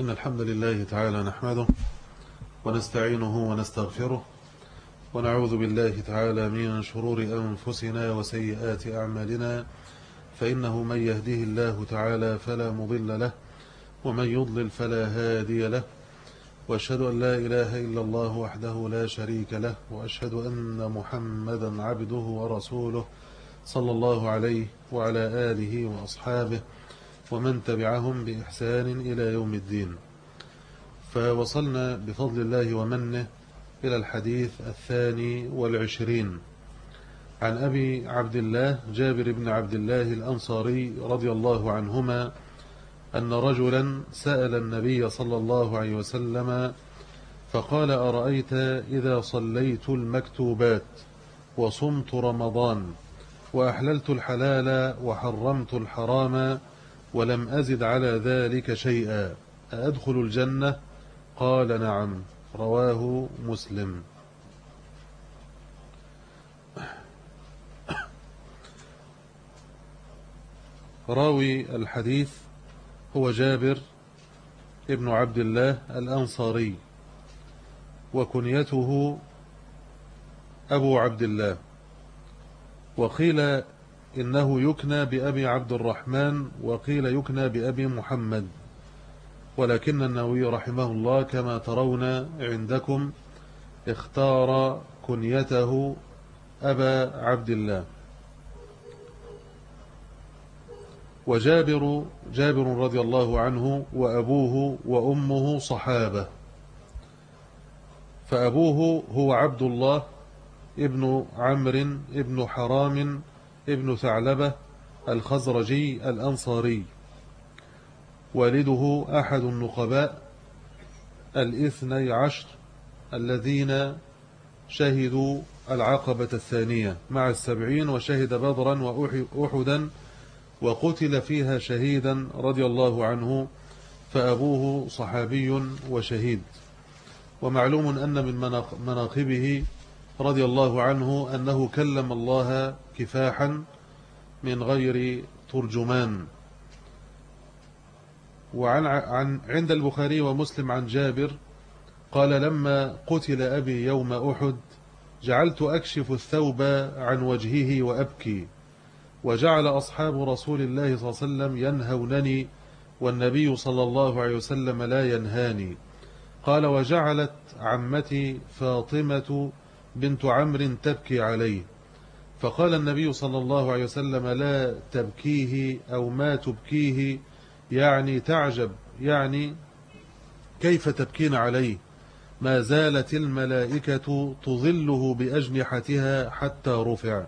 إن الحمد لله تعالى نحمده ونستعينه ونستغفره ونعوذ بالله تعالى من شرور أنفسنا وسيئات أعمالنا فإنه من يهده الله تعالى فلا مضل له ومن يضلل فلا هادي له وأشهد أن لا إله إلا الله وحده لا شريك له وأشهد أن محمدا عبده ورسوله صلى الله عليه وعلى آله وأصحابه ومن تبعهم بإحسان إلى يوم الدين. فوصلنا بفضل الله ومنه إلى الحديث الثاني والعشرين. عن أبي عبد الله جابر بن عبد الله الأنصاري رضي الله عنهما أن رجلا سأل النبي صلى الله عليه وسلم فقال أرأيت إذا صليت المكتوبات وصمت رمضان وأحللت الحلال وحرمت الحرام ولم أزد على ذلك شيئا. أدخل الجنة؟ قال نعم رواه مسلم. راوي الحديث هو جابر ابن عبد الله الأنصاري وكنيته أبو عبد الله. وقيل إنه يكنى بأبي عبد الرحمن وقيل يكنى بأبي محمد. ولكن النووي رحمه الله كما ترون عندكم اختار كنيته أبا عبد الله. وجابر جابر رضي الله عنه وأبوه وأمه صحابة. فأبوه هو عبد الله ابن عمرو ابن حرام ابن ثعلبة الخزرجي الأنصاري. والده أحد النقباء الاثني عشر الذين شهدوا العقبة الثانية مع السبعين وشهد بدرا وأحدا وقتل فيها شهيدا رضي الله عنه فأبوه صحابي وشهيد. ومعلوم أن من مناقبه رضي الله عنه أنه كلم الله كفاحا من غير ترجمان. وعن عن عند البخاري ومسلم عن جابر قال لما قتل أبي يوم أحد جعلت أكشف الثوب عن وجهه وأبكي وجعل أصحاب رسول الله صلى الله عليه وسلم ينهونني والنبي صلى الله عليه وسلم لا ينهاني. قال وجعلت عمتي فاطمة بنت عمرو تبكي عليه. فقال النبي صلى الله عليه وسلم لا تبكيه أو ما تبكيه يعني تعجب يعني كيف تبكين عليه؟ ما زالت الملائكة تظله بأجنحتها حتى رفع.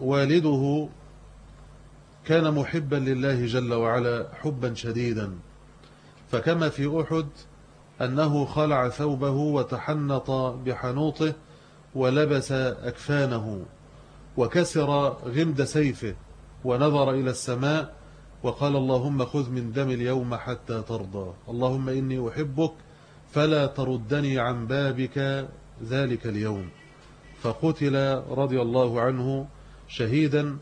ووالده كان محبا لله جل وعلا حبا شديدا. فكما في أحد أنه خلع ثوبه وتحنط بحنوطه ولبس أكفانه وكسر غمد سيفه ونظر إلى السماء وقال اللهم خذ من دم اليوم حتى ترضى. اللهم إني أحبك فلا تردني عن بابك ذلك اليوم. فقتل رضي الله عنه شهيدا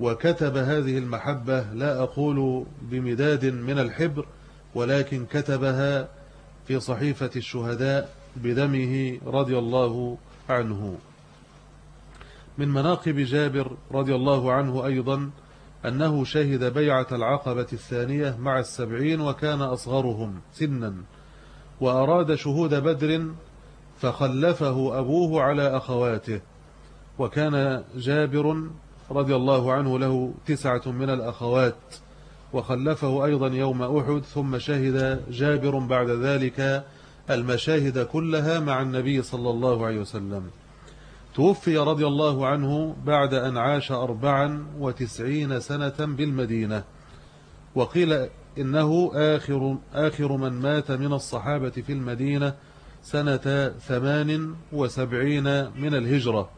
وكتب هذه المحبة لا أقول بمداد من الحبر ولكن كتبها في صحيفة الشهداء بدمه رضي الله عنه. من مناقب جابر رضي الله عنه أيضا أنه شهد بيعة العقبة الثانية مع السبعين وكان أصغرهم سنا وأراد شهود بدر فخلفه أبوه على أخواته وكان جابر رضي الله عنه له تسعة من الأخوات. وخلفه أيضا يوم أحد ثم شهد جابر بعد ذلك المشاهد كلها مع النبي صلى الله عليه وسلم. توفي رضي الله عنه بعد أن عاش أربعا وتسعين سنة بالمدينة. وقيل إنه آخر, آخر من مات من الصحابة في المدينة سنة ثمان وسبعين من الهجرة.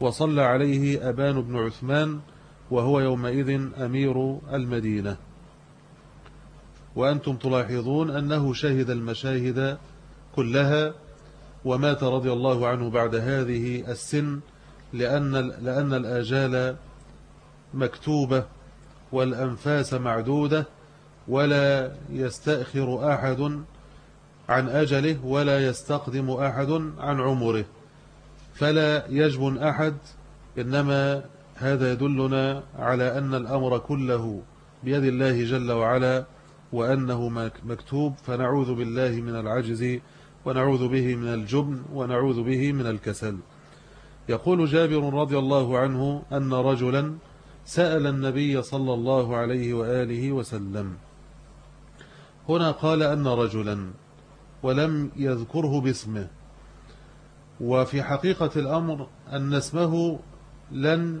وصلى عليه أبان بن عثمان وهو يومئذ أمير المدينة. وأنتم تلاحظون أنه شهد المشاهد كلها ومات رضي الله عنه بعد هذه السن لأن, لأن الآجال مكتوبة والأنفاس معدودة ولا يستأخر أحد عن أجله ولا يستقدم أحد عن عمره. فلا يجبن أحد إنما هذا يدلنا على أن الأمر كله بيد الله جل وعلا وأنه مكتوب فنعوذ بالله من العجز ونعوذ به من الجبن ونعوذ به من الكسل. يقول جابر رضي الله عنه أن رجلا سأل النبي صلى الله عليه وآله وسلم. هنا قال أن رجلا ولم يذكره باسمه. وفي حقيقة الأمر أن اسمه لن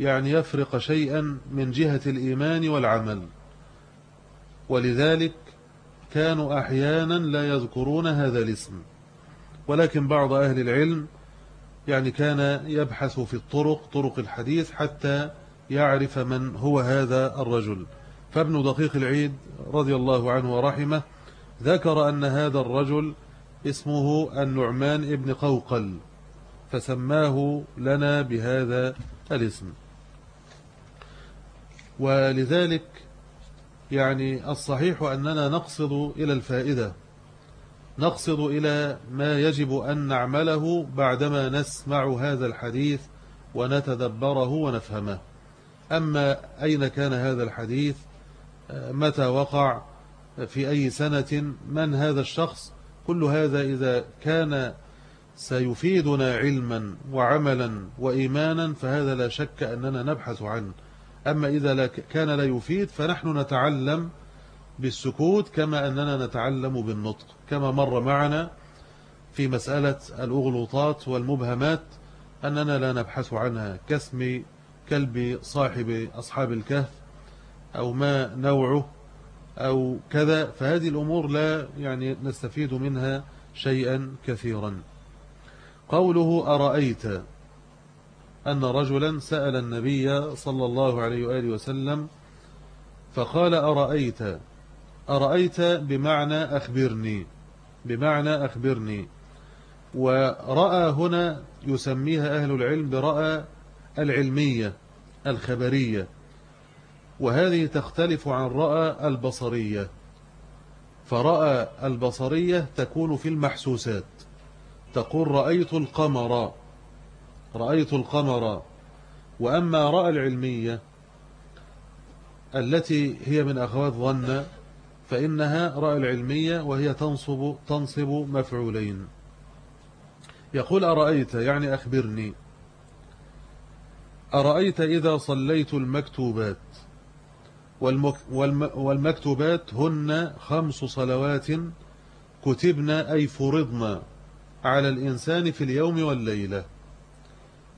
يعني يفرق شيئا من جهة الإيمان والعمل. ولذلك كانوا أحيانا لا يذكرون هذا الاسم. ولكن بعض أهل العلم يعني كان يبحث في الطرق طرق الحديث حتى يعرف من هو هذا الرجل. فابن دقيق العيد رضي الله عنه ورحمه ذكر أن هذا الرجل اسمه النعمان ابن قوقل فسماه لنا بهذا الاسم. ولذلك يعني الصحيح أننا نقصد إلى الفائدة. نقصد إلى ما يجب أن نعمله بعدما نسمع هذا الحديث ونتدبره ونفهمه. أما أين كان هذا الحديث؟ متى وقع؟ في أي سنة؟ من هذا الشخص؟ كل هذا إذا كان سيفيدنا علما وعملا وإيمانا فهذا لا شك أننا نبحث عنه. أما إذا كان لا يفيد فنحن نتعلم بالسكوت كما أننا نتعلم بالنطق كما مر معنا في مسألة الأغلوطات والمبهمات أننا لا نبحث عنها كاسم كلب صاحب أصحاب الكهف أو ما نوعه أو كذا فهذه الأمور لا يعني نستفيد منها شيئا كثيرا. قوله أرأيت؟ أن رجلا سأل النبي صلى الله عليه وآله وسلم فقال أرأيت؟ أرأيت بمعنى أخبرني بمعنى أخبرني. ورأى هنا يسميها أهل العلم برأى العلمية الخبرية. وهذه تختلف عن رأى البصرية. فرأى البصرية تكون في المحسوسات. تقول رأيت القمر. رأيت القمر وأما رأى العلمية التي هي من أخوات ظن فإنها رأى العلمية وهي تنصب, تنصب مفعولين. يقول أرأيت؟ يعني أخبرني. أرأيت إذا صليت المكتوبات والمكتوبات هن خمس صلوات كتبنا أي فرضنا على الإنسان في اليوم والليلة.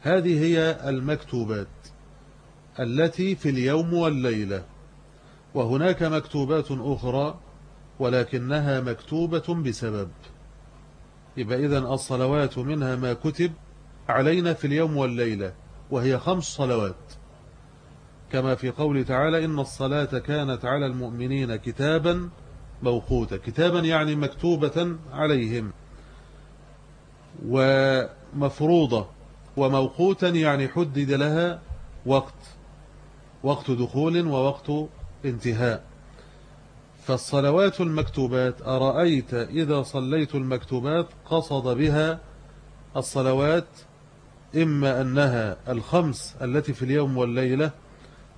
هذه هي المكتوبات التي في اليوم والليلة وهناك مكتوبات أخرى ولكنها مكتوبة بسبب. يبقى إذن الصلوات منها ما كتب علينا في اليوم والليلة وهي خمس صلوات. كما في قول تعالى إن الصلاة كانت على المؤمنين كتابا موقوتا. كتابا يعني مكتوبة عليهم ومفروضة. وموقوتا يعني حدد لها وقت وقت دخول ووقت انتهاء. فالصلوات المكتوبات أرأيت إذا صليت المكتوبات قصد بها الصلوات إما أنها الخمس التي في اليوم والليلة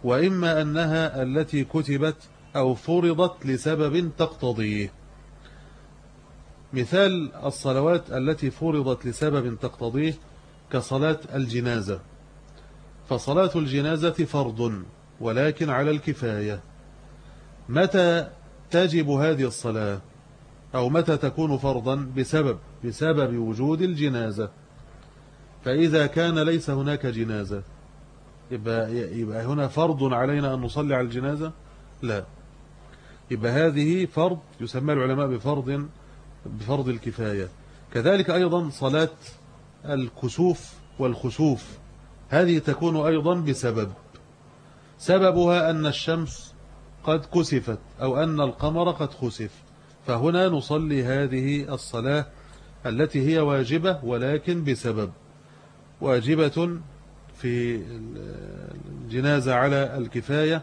وإما أنها التي كتبت أو فرضت لسبب تقتضيه مثال الصلوات التي فرضت لسبب تقتضيه كصلاة الجنازة. فصلاة الجنازة فرض ولكن على الكفاية. متى تجب هذه الصلاة؟ أو متى تكون فرضا؟ بسبب بسبب وجود الجنازة. فإذا كان ليس هناك جنازة يبقى, يبقى هنا فرض علينا أن نصلي على الجنازة؟ لا. يبقى هذه فرض يسمى العلماء بفرض بفرض الكفاية. كذلك أيضا صلاة الكسوف والخسوف. هذه تكون أيضا بسبب. سببها أن الشمس قد كسفت أو أن القمر قد خسف. فهنا نصلي هذه الصلاة التي هي واجبة ولكن بسبب. واجبة في الجنازة على الكفاية.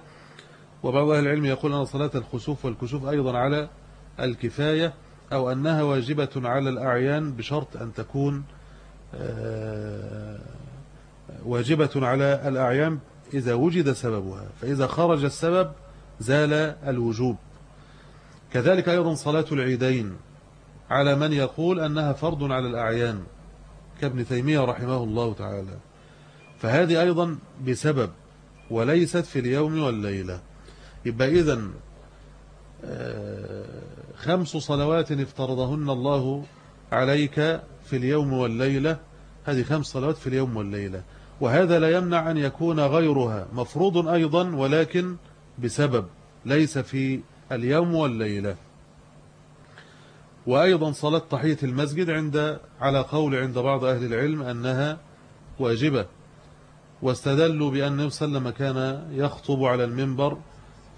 وبعض أهل العلم يقول أن صلاة الخسوف والكسوف أيضا على الكفاية أو أنها واجبة على الأعيان بشرط أن تكون واجبة على الأعيان إذا وجد سببها فإذا خرج السبب زال الوجوب. كذلك أيضا صلاة العيدين على من يقول أنها فرض على الأعيان كابن تيمية رحمه الله تعالى. فهذه أيضا بسبب وليست في اليوم والليلة. يبقى إذن آه، خمس صلوات افترضهن الله عليك في اليوم والليلة هذه خمس صلوات في اليوم والليلة. وهذا لا يمنع أن يكون غيرها مفروض أيضا ولكن بسبب ليس في اليوم والليلة. وأيضا صلاة تحية المسجد عند على قول عند بعض أهل العلم أنها واجبة. واستدلوا بأن النبي صلى الله عليه وسلم كان يخطب على المنبر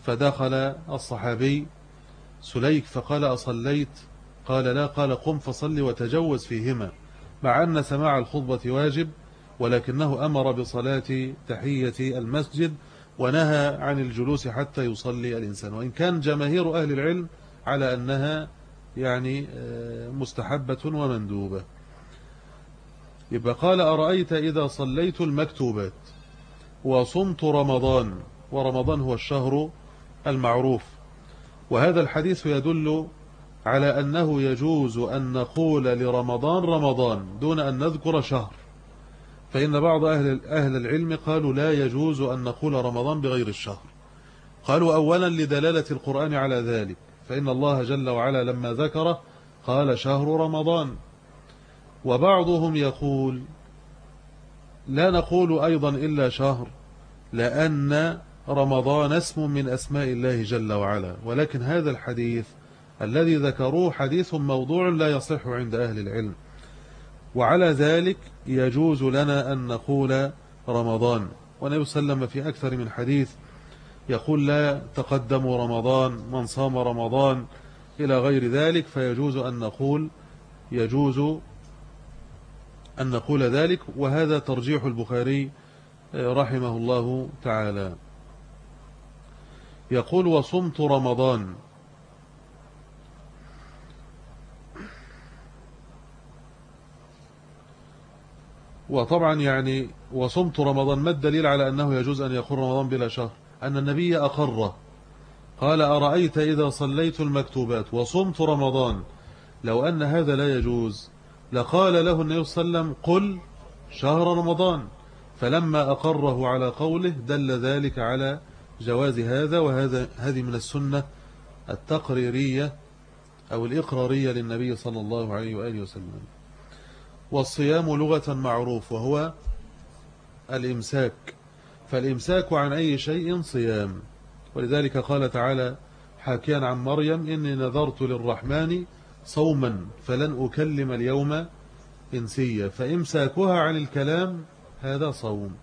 فدخل الصحابي سليك فقال أصليت؟ قال لا قال قم فصل وتجوز فيهما مع أن سماع الخطبة واجب ولكنه أمر بصلاة تحية المسجد ونهى عن الجلوس حتى يصلي الإنسان. وإن كان جماهير أهل العلم على أنها يعني آه، مستحبة ومندوبة. يبقى قال أرأيت إذا صليت المكتوبات وصمت رمضان ورمضان هو الشهر المعروف وهذا الحديث يدل على أنه يجوز أن نقول لرمضان رمضان دون أن نذكر شهر. فإن بعض أهل, أهل العلم قالوا لا يجوز أن نقول رمضان بغير الشهر. قالوا أولا لدلالة القرآن على ذلك. فإن الله جل وعلا لما ذكره قال شهر رمضان. وبعضهم يقول لا نقول أيضا إلا شهر لأن رمضان اسم من أسماء الله جل وعلا. ولكن هذا الحديث الذي ذكروه حديث موضوع لا يصح عند أهل العلم. وعلى ذلك يجوز لنا أن نقول رمضان. ونبي صلى الله عليه وسلم في أكثر من حديث يقول لا تقدموا رمضان من صام رمضان إلى غير ذلك فيجوز أن نقول يجوز أن نقول ذلك. وهذا ترجيح البخاري رحمه الله تعالى. يقول وصمت رمضان وطبعا يعني وصمت رمضان ما الدليل على أنه يجوز أن يكون رمضان بلا شهر؟ أن النبي أقره. قال أرأيت إذا صليت المكتوبات وصمت رمضان لو أن هذا لا يجوز لقال له النبي صلى الله عليه وسلم قل شهر رمضان. فلما أقره على قوله دل ذلك على جواز هذا وهذا هذه من السنة التقريرية أو الإقرارية للنبي صلى الله عليه وآله وسلم. والصيام لغة معروف وهو الإمساك. فالإمساك عن أي شيء صيام. ولذلك قال تعالى حاكيا عن مريم إني نذرت للرحمن صوما فلن أكلم اليوم إنسيا. فإمساكها عن الكلام هذا صوم.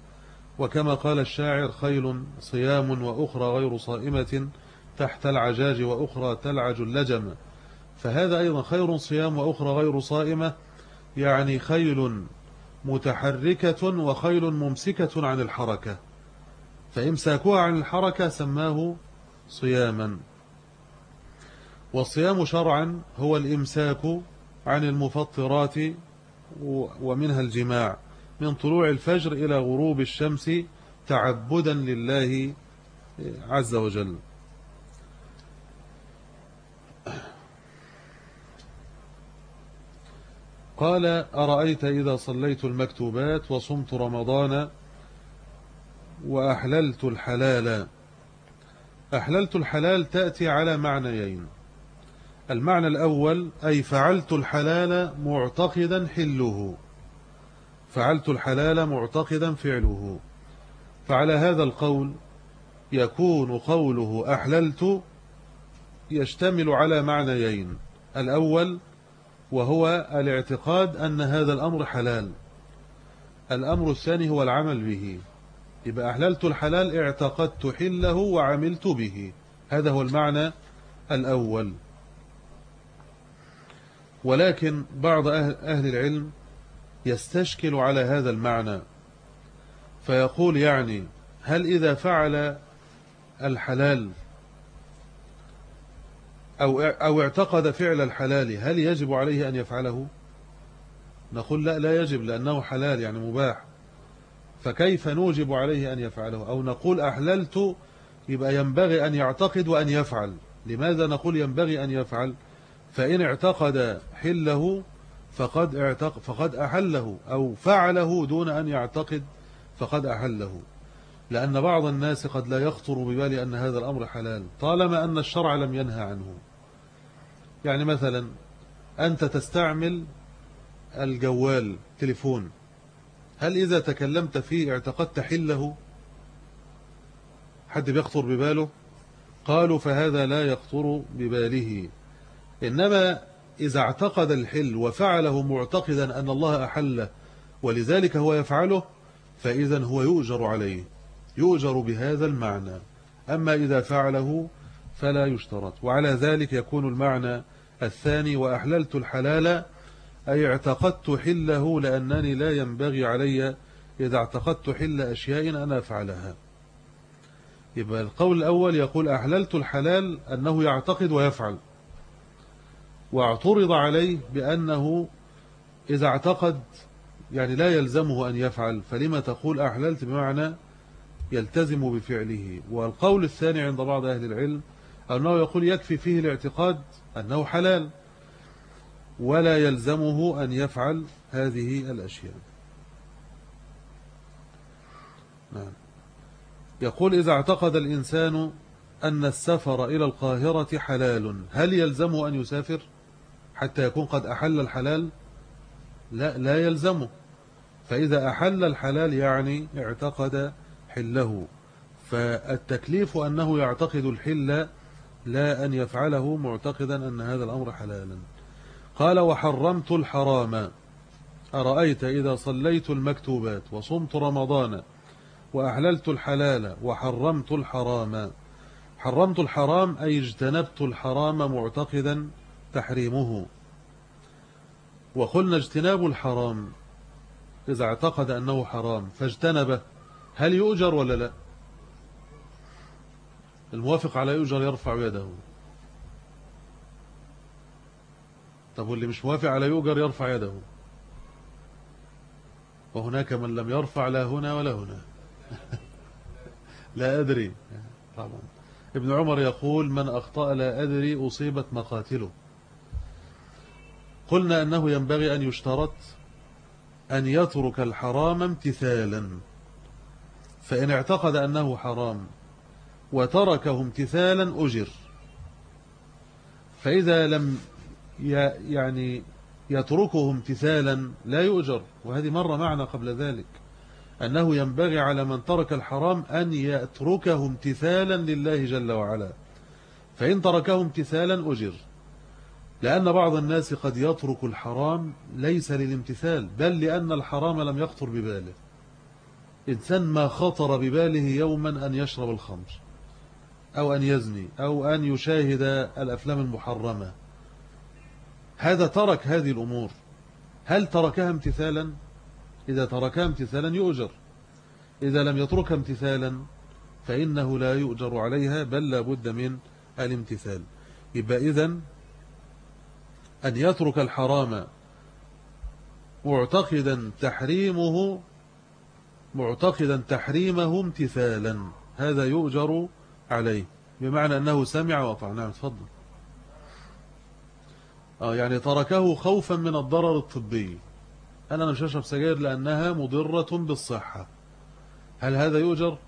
وكما قال الشاعر خيل صيام وأخرى غير صائمة تحت العجاج وأخرى تلعج اللجم. فهذا أيضا خير صيام وأخرى غير صائمة يعني خيل متحركة وخيل ممسكة عن الحركة فإمساكها عن الحركة سماه صياما. والصيام شرعا هو الإمساك عن المفطرات ومنها الجماع من طلوع الفجر إلى غروب الشمس تعبدا لله عز وجل. قال أرأيت إذا صليت المكتوبات وصمت رمضان وأحللت الحلال. أحللت الحلال تأتي على معنيين. المعنى الأول أي فعلت الحلال معتقدا حله. فعلت الحلال معتقدا فعله. فعلى هذا القول يكون قوله أحللت يشتمل على معنيين. الأول وهو الاعتقاد أن هذا الأمر حلال. الأمر الثاني هو العمل به. يبقى أحللت الحلال اعتقدت حله وعملت به. هذا هو المعنى الأول. ولكن بعض أهل العلم يستشكل على هذا المعنى. فيقول يعني هل إذا فعل الحلال أو أو اعتقد فعل الحلال هل يجب عليه أن يفعله؟ نقول لا لا يجب لأنه حلال يعني مباح. فكيف نوجب عليه أن يفعله؟ أو نقول أحللت يبقى ينبغي أن يعتقد وأن يفعل. لماذا نقول ينبغي أن يفعل؟ فإن اعتقد حله فقد, اعتق فقد أحله أو فعله دون أن يعتقد فقد أحله. لأن بعض الناس قد لا يخطر ببال أن هذا الأمر حلال طالما أن الشرع لم ينهى عنه. يعني مثلا أنت تستعمل الجوال تليفون. هل إذا تكلمت فيه اعتقدت حله؟ حد بيخطر بباله؟ قالوا فهذا لا يخطر بباله. إنما إذا اعتقد الحل وفعله معتقدا أن الله أحله ولذلك هو يفعله فإذا هو يؤجر عليه. يؤجر بهذا المعنى. أما إذا فعله فلا يشترط. وعلى ذلك يكون المعنى الثاني وأحللت الحلال أي اعتقدت حله لأنني لا ينبغي علي إذا اعتقدت حل أشياء أنا أفعلها. يبقى القول الأول يقول أحللت الحلال أنه يعتقد ويفعل. واعترض عليه بأنه إذا اعتقد يعني لا يلزمه أن يفعل فلما تقول أحللت؟ بمعنى يلتزم بفعله. والقول الثاني عند بعض أهل العلم أنه يقول يكفي فيه الاعتقاد أنه حلال ولا يلزمه أن يفعل هذه الأشياء. نعم. يقول إذا اعتقد الإنسان أن السفر إلى القاهرة حلال هل يلزمه أن يسافر حتى يكون قد أحل الحلال؟ لا لا يلزمه. فإذا أحل الحلال يعني اعتقد حله. فالتكليف أنه يعتقد الحل لا أن يفعله معتقدا أن هذا الأمر حلالا. قال وحرمت الحرام. أرأيت إذا صليت المكتوبات وصمت رمضان وأحللت الحلال وحرمت الحرام. حرمت الحرام أي اجتنبت الحرام معتقدا تحريمه. وقلنا اجتناب الحرام. إذا اعتقد أنه حرام فاجتنبه. هل يؤجر ولا لا؟ الموافق على يؤجر يرفع يده. طب واللي مش موافق على يؤجر يرفع يده. وهناك من لم يرفع لا هنا ولا هنا. لا أدري. طبعا. ابن عمر يقول من أخطأ لا أدري أصيبت مقاتله. قلنا أنه ينبغي أن يشترط أن يترك الحرام امتثالا. فإن اعتقد أنه حرام وتركه امتثالا أجر. فإذا لم يعني يتركه امتثالا لا يؤجر. وهذه مرة معنا قبل ذلك. أنه ينبغي على من ترك الحرام أن يتركه امتثالا لله جل وعلا. فإن تركه امتثالا أجر. لأن بعض الناس قد يترك الحرام ليس للامتثال بل لأن الحرام لم يخطر بباله. إنسان ما خطر بباله يوما أن يشرب الخمر. أو أن يزني أو أن يشاهد الأفلام المحرمة. هذا ترك هذه الأمور. هل تركها امتثالا؟ إذا تركها امتثالا يؤجر. إذا لم يتركها امتثالا فإنه لا يؤجر عليها بل لابد من الامتثال. يبقى إذن أن يترك الحرام معتقدا تحريمه معتقدا تحريمه امتثالا. هذا يؤجر عليه. بمعنى أنه سمع وطع. نعم تفضل. آه يعني تركه خوفا من الضرر الطبي. أنا مش أشرب سجاير لأنها مضرة بالصحة. هل هذا يؤجر؟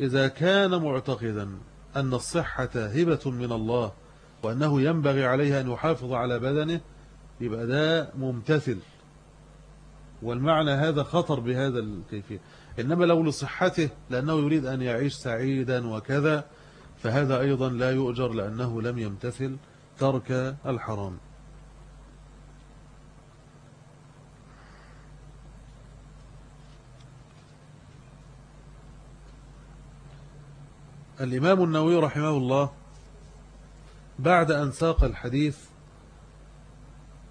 إذا كان معتقدا أن الصحة هبة من الله وأنه ينبغي عليه أن يحافظ على بدنه يبقى ده ممتثل. والمعنى هذا خطر بهذا الكيفية. إنما لو لصحته لأنه يريد أن يعيش سعيدا وكذا فهذا أيضا لا يؤجر لأنه لم يمتثل ترك الحرام. الإمام النووي رحمه الله بعد أن ساق الحديث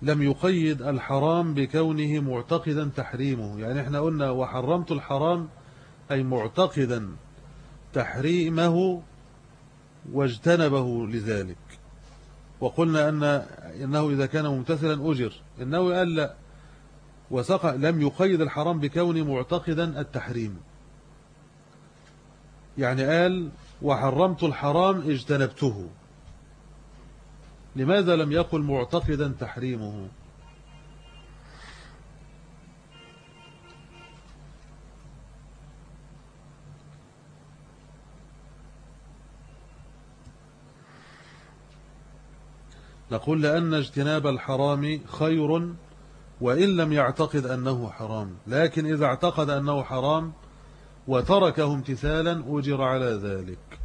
لم يقيد الحرام بكونه معتقدا تحريمه. يعني إحنا قلنا وحرمت الحرام أي معتقدا تحريمه واجتنبه لذلك. وقلنا أن إنه إذا كان ممتثلا أجر. إنه قال لا. وسقع لم يقيد الحرام بكون معتقدا التحريم. يعني قال وحرمت الحرام اجتنبته. لماذا لم يقل معتقدا تحريمه؟ نقول لأن اجتناب الحرام خير وإن لم يعتقد أنه حرام لكن إذا اعتقد أنه حرام وتركه امتثالا أجر على ذلك.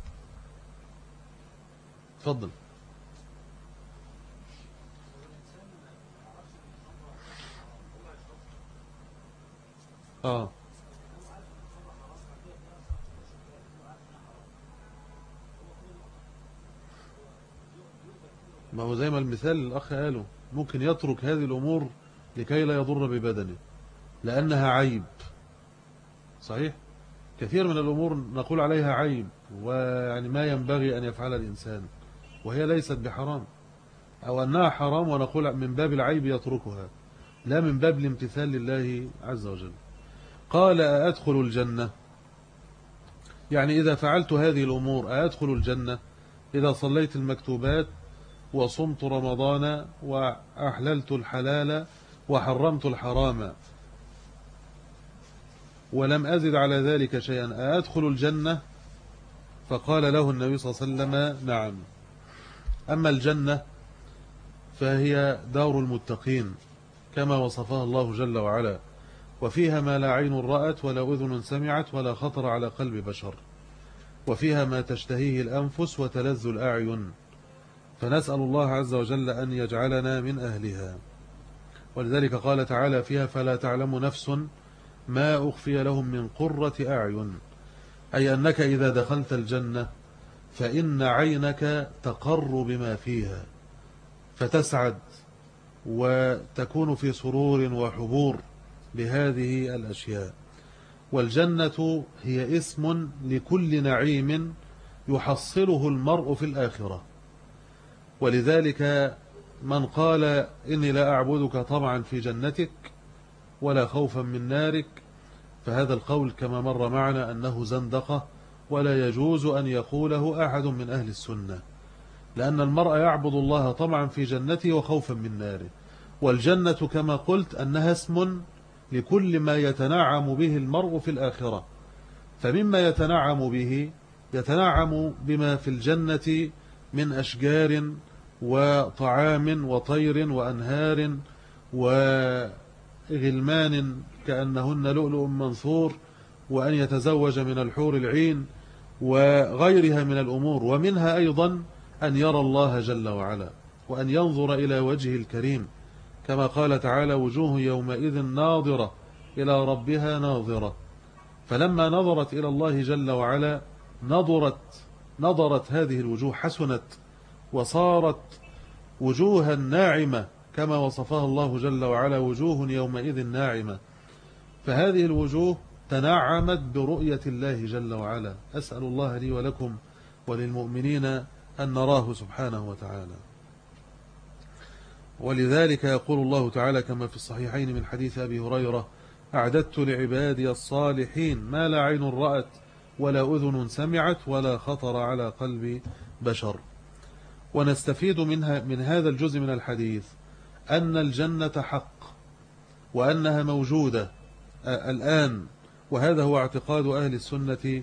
تفضل. آه ما هو زي ما المثال الأخ قاله ممكن يترك هذه الأمور لكي لا يضر ببدنه لأنها عيب. صحيح؟ كثير من الأمور نقول عليها عيب ويعني ما ينبغي أن يفعل الإنسان وهي ليست بحرام. أو أنها حرام ونقول من باب العيب يتركها لا من باب الامتثال لله عز وجل. قال أدخل الجنة؟ يعني إذا فعلت هذه الأمور أدخل الجنة؟ إذا صليت المكتوبات وصمت رمضان وأحللت الحلال وحرمت الحرام ولم أزد على ذلك شيئا أدخل الجنة؟ فقال له النبي صلى الله عليه وسلم نعم. أما الجنة فهي دار المتقين كما وصفها الله جل وعلا. وفيها ما لا عين رأت ولا أذن سمعت ولا خطر على قلب بشر. وفيها ما تشتهيه الأنفس وتلذ الأعين. فنسأل الله عز وجل أن يجعلنا من أهلها. ولذلك قال تعالى فيها فلا تعلم نفس ما أخفي لهم من قرة أعين. أي أنك إذا دخلت الجنة فإن عينك تقر بما فيها. فتسعد وتكون في سرور وحبور. بهذه الأشياء. والجنة هي اسم لكل نعيم يحصله المرء في الآخرة. ولذلك من قال إني لا أعبدك طبعا في جنتك ولا خوفا من نارك فهذا القول كما مر معنا أنه زندقة ولا يجوز أن يقوله أحد من أهل السنة لأن المرء يعبد الله طبعا في جنته وخوفا من ناره. والجنة كما قلت أنها اسم لكل ما يتنعم به المرء في الآخرة. فمما يتنعم به يتنعم بما في الجنة من أشجار وطعام وطير وأنهار وغلمان كأنهن لؤلؤ منثور وأن يتزوج من الحور العين وغيرها من الأمور ومنها أيضا أن يرى الله جل وعلا وأن ينظر إلى وجهه الكريم. كما قال تعالى وجوه يومئذ ناظرة إلى ربها ناظرة. فلما نظرت إلى الله جل وعلا نظرت نظرت هذه الوجوه حسنت وصارت وجوها ناعمة كما وصفها الله جل وعلا وجوه يومئذ ناعمة. فهذه الوجوه تنعمت برؤية الله جل وعلا. أسأل الله لي ولكم وللمؤمنين أن نراه سبحانه وتعالى. ولذلك يقول الله تعالى كما في الصحيحين من حديث أبي هريرة أعددت لعبادي الصالحين ما لا عين رأت ولا أذن سمعت ولا خطر على قلب بشر. ونستفيد منها من هذا الجزء من الحديث أن الجنة حق وأنها موجودة الآن. وهذا هو اعتقاد أهل السنة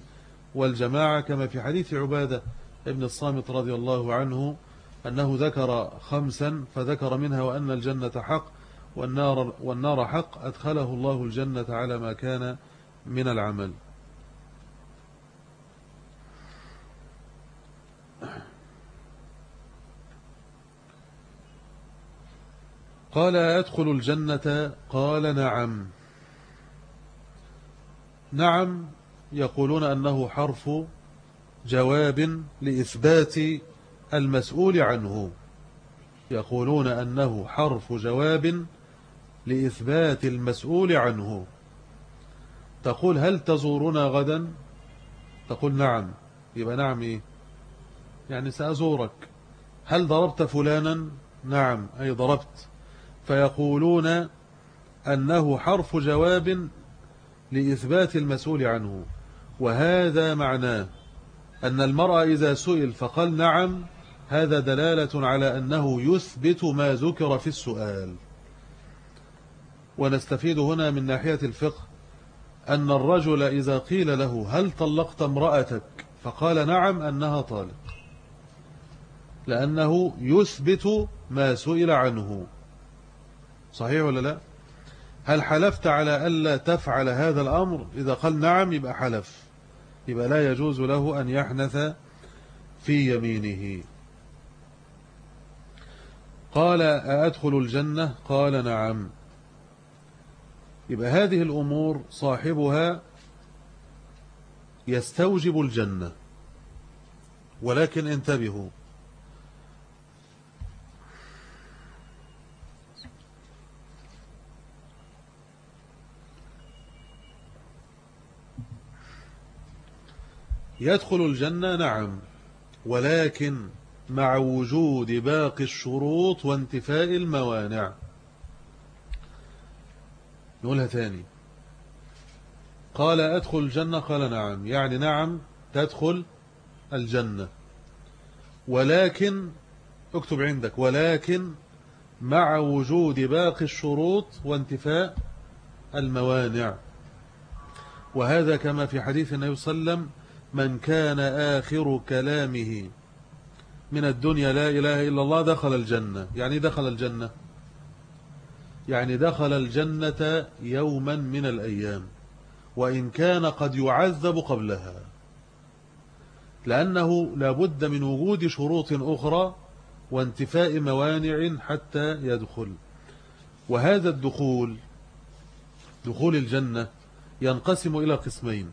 والجماعة كما في حديث عبادة ابن الصامت رضي الله عنه أنه ذكر خمسا فذكر منها وأن الجنة حق والنار, والنار حق أدخله الله الجنة على ما كان من العمل. قال أدخل الجنة؟ قال نعم. نعم يقولون أنه حرف جواب لإثبات المسؤول عنه. يقولون أنه حرف جواب لإثبات المسؤول عنه. تقول هل تزورنا غدا؟ تقول نعم. يبقى نعم إيه؟ يعني سأزورك. هل ضربت فلانا؟ نعم. أي ضربت. فيقولون أنه حرف جواب لإثبات المسؤول عنه. وهذا معناه أن المرأة إذا سئل فقال نعم هذا دلالة على أنه يثبت ما ذكر في السؤال. ونستفيد هنا من ناحية الفقه أن الرجل إذا قيل له هل طلقت امرأتك؟ فقال نعم أنها طالق. لأنه يثبت ما سئل عنه. صحيح ولا لا؟ هل حلفت على ألا تفعل هذا الأمر؟ إذا قال نعم يبقى حلف. يبقى لا يجوز له أن يحنث في يمينه. قال أأدخل الجنة؟ قال نعم. يبقى هذه الأمور صاحبها يستوجب الجنة ولكن انتبهوا. يدخل الجنة؟ نعم ولكن مع وجود باقي الشروط وانتفاء الموانع. نقولها ثاني. قال أدخل الجنة؟ قال نعم. يعني نعم تدخل الجنة. ولكن اكتب عندك. ولكن مع وجود باقي الشروط وانتفاء الموانع. وهذا كما في حديث النبي صلى الله عليه وسلم من كان آخر كلامه من الدنيا لا إله إلا الله دخل الجنة. يعني دخل الجنة؟ يعني دخل الجنة يوما من الأيام وإن كان قد يعذب قبلها لأنه لابد من وجود شروط أخرى وانتفاء موانع حتى يدخل. وهذا الدخول دخول الجنة ينقسم إلى قسمين.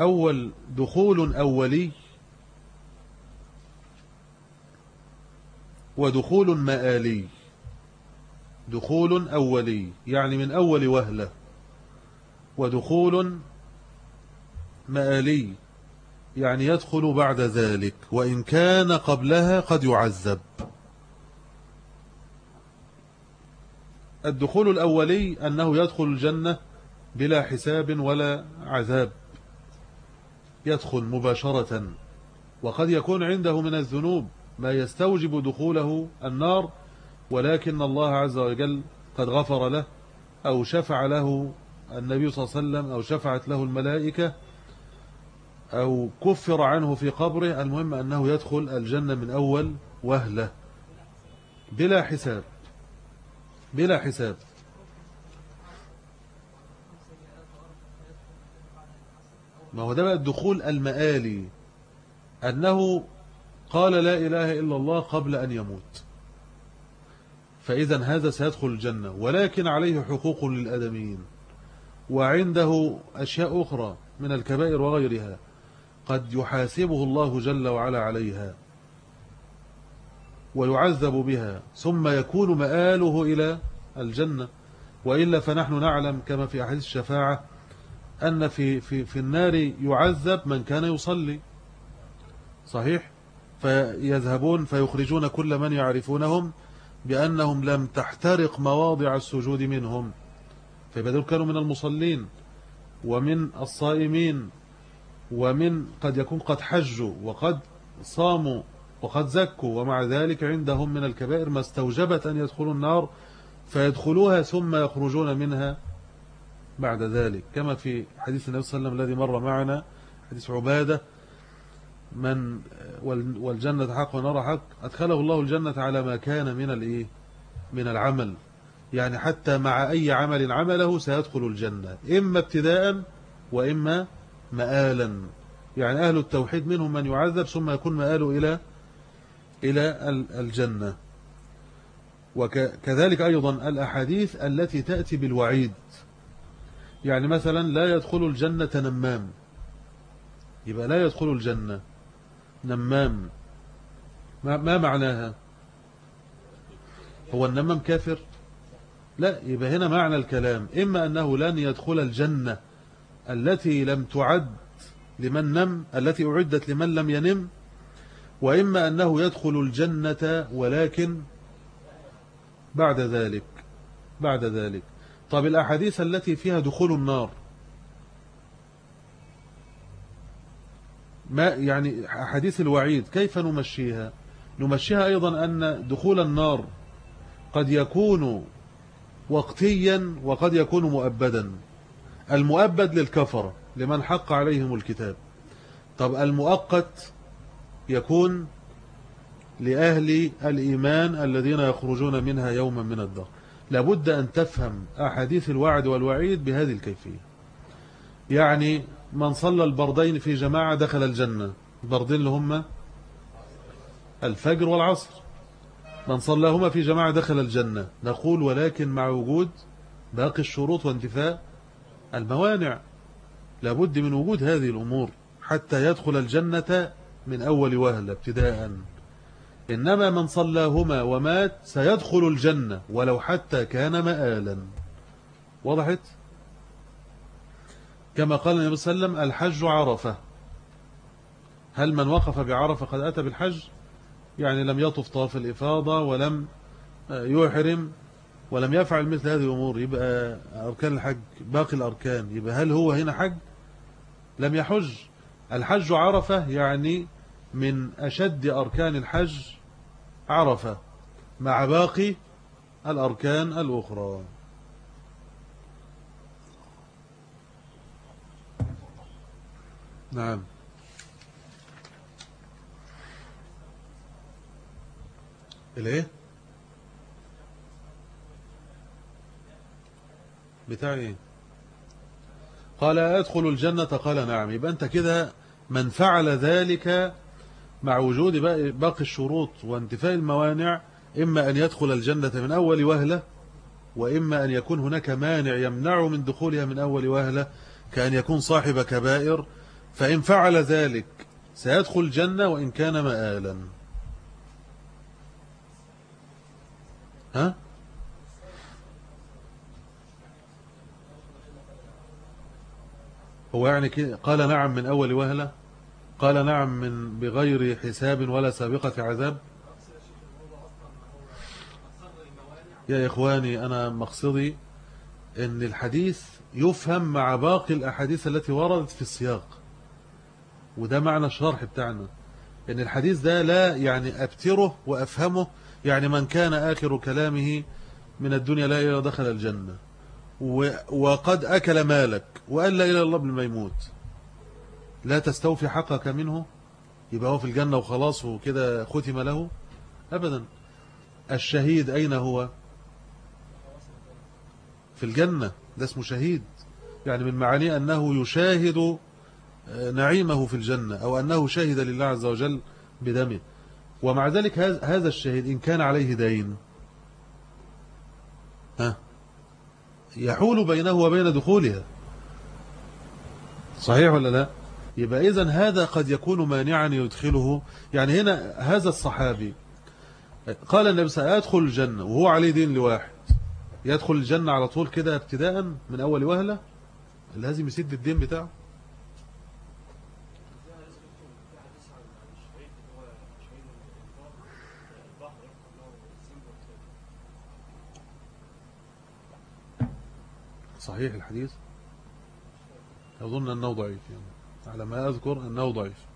أول دخول أولي ودخول مآلي. دخول أولي يعني من أول وهلة. ودخول مآلي يعني يدخل بعد ذلك وإن كان قبلها قد يعذب. الدخول الأولي أنه يدخل الجنة بلا حساب ولا عذاب. يدخل مباشرة وقد يكون عنده من الذنوب. ما يستوجب دخوله النار ولكن الله عز وجل قد غفر له أو شفع له النبي صلى الله عليه وسلم أو شفعت له الملائكة أو كفر عنه في قبره. المهم أنه يدخل الجنة من أول وهلة بلا حساب بلا حساب. ما هو ده بقى الدخول المآلي أنه قال لا إله إلا الله قبل أن يموت. فإذا هذا سيدخل الجنة ولكن عليه حقوق للأدمين وعنده أشياء أخرى من الكبائر وغيرها قد يحاسبه الله جل وعلا عليها ويعذب بها ثم يكون مآله إلى الجنة. وإلا فنحن نعلم كما في أحاديث الشفاعة أن في, في, في النار يعذب من كان يصلي. صحيح؟ فيذهبون فيخرجون كل من يعرفونهم بأنهم لم تحترق مواضع السجود منهم. فيبدل كانوا من المصلين ومن الصائمين ومن قد يكون قد حجوا وقد صاموا وقد زكوا ومع ذلك عندهم من الكبائر ما استوجبت أن يدخلوا النار فيدخلوها ثم يخرجون منها بعد ذلك. كما في حديث النبي صلى الله عليه وسلم الذي مر معنا حديث عبادة من والجنة حق ونرى حق أدخله الله الجنة على ما كان من الإيه؟ من العمل. يعني حتى مع أي عمل عمله سيدخل الجنة إما ابتداء وإما مآلا. يعني أهل التوحيد منهم من يعذب ثم يكون مآله إلى إلى الجنة. وكذلك أيضا الأحاديث التي تأتي بالوعيد. يعني مثلا لا يدخل الجنة نمام. يبقى لا يدخل الجنة. نمام. ما, معناها؟ هو النمام كافر؟ لا يبقى هنا معنى الكلام. إما أنه لن يدخل الجنة التي لم تعد لمن نم التي أعدت لمن لم ينم وإما أنه يدخل الجنة ولكن بعد ذلك بعد ذلك. طب الأحاديث التي فيها دخول النار ما يعني أحاديث الوعيد كيف نمشيها؟ نمشيها أيضا أن دخول النار قد يكون وقتيا وقد يكون مؤبدا. المؤبد للكفرة لمن حق عليهم الكتاب. طب المؤقت يكون لأهل الإيمان الذين يخرجون منها يوما من الدهر. لابد أن تفهم أحاديث الوعد والوعيد بهذه الكيفية. يعني من صلى البردين في جماعة دخل الجنة. البردين اللي هم الفجر والعصر. من صلاهما في جماعة دخل الجنة. نقول ولكن مع وجود باقي الشروط وانتفاء الموانع. لابد من وجود هذه الأمور حتى يدخل الجنة من أول وهلة ابتداء. إنما من صلاهما ومات سيدخل الجنة ولو حتى كان مآلا. وضحت كما قال النبي صلى الله عليه وسلم الحج عرفة. هل من وقف بعرفة قد أتى بالحج؟ يعني لم يطف طواف الإفاضة ولم يحرم ولم يفعل مثل هذه الأمور. يبقى أركان الحج باقي الأركان. يبقى هل هو هنا حج؟ لم يحج. الحج عرفة يعني من أشد أركان الحج عرفة مع باقي الأركان الأخرى. نعم. الإيه؟ بتاع إيه؟ قال أدخل الجنة؟ قال نعم. يبقى أنت كده من فعل ذلك مع وجود باقي الشروط وانتفاء الموانع إما أن يدخل الجنة من أول وهلة وإما أن يكون هناك مانع يمنعه من دخولها من أول وهلة كأن يكون صاحب كبائر فإن فعل ذلك سيدخل الجنة وإن كان مآلا. ها؟ هو يعني قال نعم من أول وهلة؟ قال نعم من بغير حساب ولا سابقة عذاب؟ يا إخواني أنا مقصدي أن الحديث يفهم مع باقي الأحاديث التي وردت في السياق. وده معنى الشرح بتاعنا. أن الحديث ده لا يعني أبتره وأفهمه يعني من كان آخر كلامه من الدنيا لا إله دخل الجنة. وقد أكل مالك وقال لا إله الله قبل ما يموت لا تستوفي حقك منه؟ يبقى هو في الجنة وخلاص وكده ختم له؟ أبدا. الشهيد أين هو؟ في الجنة. ده اسمه شهيد. يعني من معانيه أنه يشاهد نعيمه في الجنة أو أنه شهد لله عز وجل بدمه. ومع ذلك هذا الشهيد إن كان عليه دين ها يحول بينه وبين دخولها صحيح ولا لا؟ يبقى إذن هذا قد يكون مانعا يدخله. يعني هنا هذا الصحابي قال النبي يدخل الجنة. وهو عليه دين لواحد. يدخل الجنة على طول كده ابتداء من أول وهلة؟ لازم يسد الدين بتاعه. صحيح الحديث؟ أظن أنه ضعيف يعني. على ما أذكر أنه ضعيف.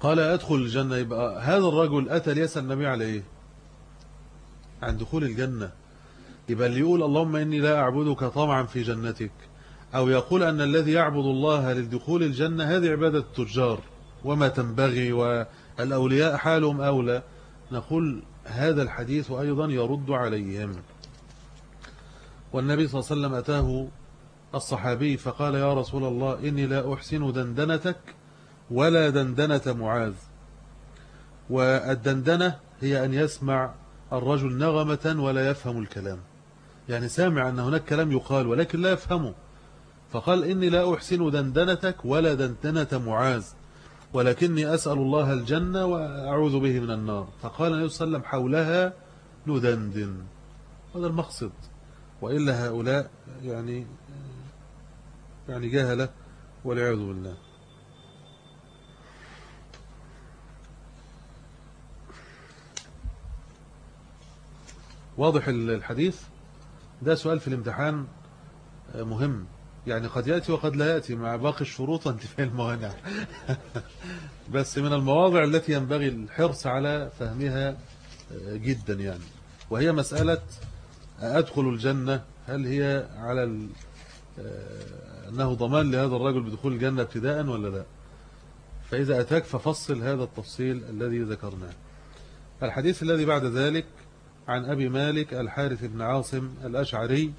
قال أدخل الجنة. يبقى هذا الرجل أتى ليسأل النبي على إيه عن دخول الجنة. يبقى اللي يقول اللهم إني لا أعبدك طمعا في جنتك. أو يقول أن الذي يعبد الله للدخول الجنة هذه عبادة التجار. وما تنبغي والأولياء حالهم أولى. نقول هذا الحديث أيضا يرد عليهم. والنبي صلى الله عليه وسلم أتاه الصحابي فقال يا رسول الله إني لا أحسن دندنتك ولا دندنة معاذ. والدندنة هي أن يسمع الرجل نغمة ولا يفهم الكلام. يعني سامع أن هناك كلام يقال ولكن لا يفهمه. فقال إني لا أحسن دندنتك ولا دندنة معاذ ولكني أسأل الله الجنة وأعوذ به من النار. فقال النبي صلى الله عليه وسلم حولها ندندن. هذا المقصد. وإلا هؤلاء يعني يعني جهلة والعياذ بالله. واضح الحديث؟ ده سؤال في الامتحان آه، مهم. يعني قد يأتي وقد لا يأتي مع باقي الشروط وانتفاء الموانع. بس من المواضع التي ينبغي الحرص على فهمها آه، جدا يعني. وهي مسألة أدخل الجنة؟ هل هي على آه، أنه ضمان لهذا الرجل بدخول الجنة ابتداء ولا لا؟ فإذا أتاك ففصل هذا التفصيل الذي ذكرناه. الحديث الذي بعد ذلك عن أبي مالك الحارث بن عاصم الأشعري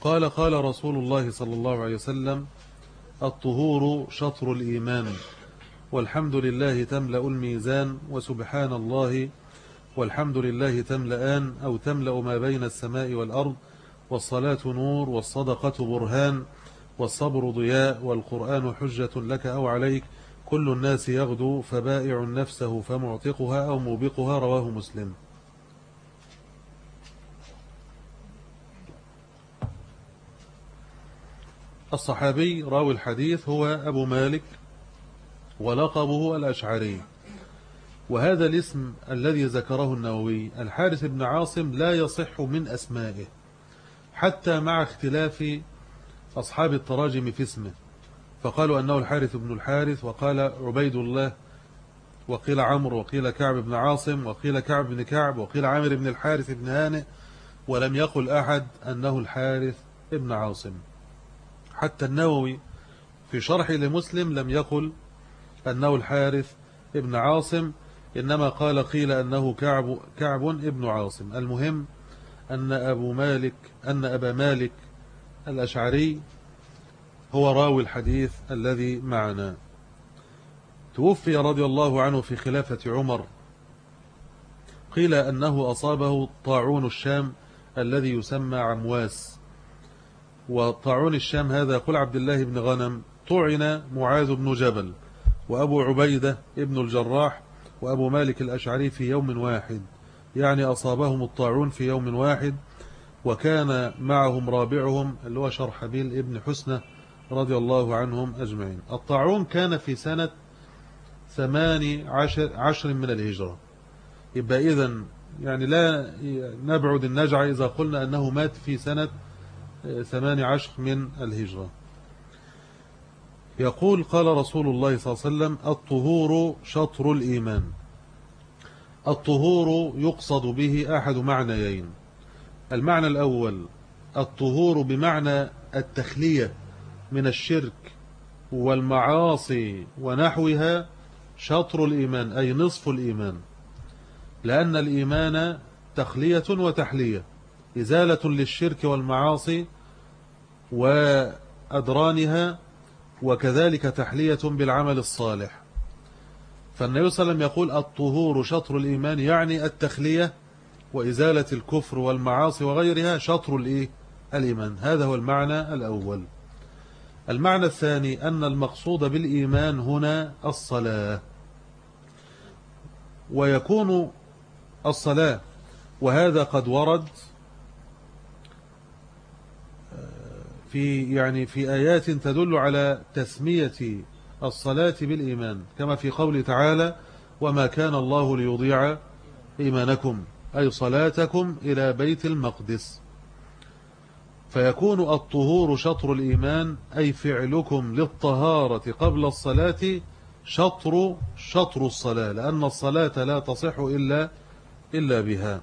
قال قال رسول الله صلى الله عليه وسلم الطهور شطر الإيمان والحمد لله تملأ الميزان وسبحان الله والحمد لله تملأان أو تملأ ما بين السماء والأرض والصلاة نور والصدقة برهان والصبر ضياء والقرآن حجة لك أو عليك. كل الناس يغدو فبائع نفسه فمعتقها أو موبقها رواه مسلم. الصحابي راوي الحديث هو أبو مالك ولقبه الأشعري. وهذا الاسم الذي ذكره النووي الحارث بن عاصم لا يصح من أسمائه حتى مع اختلاف أصحاب التراجم في اسمه. فقالوا أنه الحارث بن الحارث وقال عبيد الله وقيل عمرو وقيل كعب بن عاصم وقيل كعب بن كعب وقيل عامر بن الحارث بن هانئ ولم يقل أحد أنه الحارث بن عاصم. حتى النووي في شرح لمسلم لم يقل أنه الحارث ابن عاصم إنما قال قيل أنه كعب, كعب ابن عاصم. المهم أن أبو مالك أن أبا مالك الأشعري هو راوي الحديث الذي معنا. توفي رضي الله عنه في خلافة عمر. قيل أنه أصابه طاعون الشام الذي يسمى عمواس. وطاعون الشام هذا يقول عبد الله بن غنم طعن معاذ بن جبل وأبو عبيدة ابن الجراح وأبو مالك الأشعري في يوم واحد. يعني أصابهم الطاعون في يوم واحد وكان معهم رابعهم اللي هو شرحبيل ابن حسنة رضي الله عنهم أجمعين. الطاعون كان في سنة ثماني عشر, عشر من الهجرة. يبقى إذن يعني لا نبعد النجع إذا قلنا أنه مات في سنة ثماني عشر من الهجرة. يقول قال رسول الله صلى الله عليه وسلم الطهور شطر الإيمان. الطهور يقصد به أحد معنيين. المعنى الأول الطهور بمعنى التخلية من الشرك والمعاصي ونحوها شطر الإيمان أي نصف الإيمان. لأن الإيمان تخلية وتحلية إزالة للشرك والمعاصي وأدرانها وكذلك تحلية بالعمل الصالح. فالنبي صلى الله عليه وسلم يقول الطهور شطر الإيمان يعني التخلية وإزالة الكفر والمعاصي وغيرها شطر الإيه؟ الإيمان. هذا هو المعنى الأول. المعنى الثاني أن المقصود بالإيمان هنا الصلاة. ويكون الصلاة وهذا قد ورد في يعني في آيات تدل على تسمية الصلاة بالإيمان كما في قول تعالى وما كان الله ليضيع إيمانكم أي صلاتكم إلى بيت المقدس. فيكون الطهور شطر الإيمان أي فعلكم للطهارة قبل الصلاة شطر شطر الصلاة لأن الصلاة لا تصح إلا إلا بها.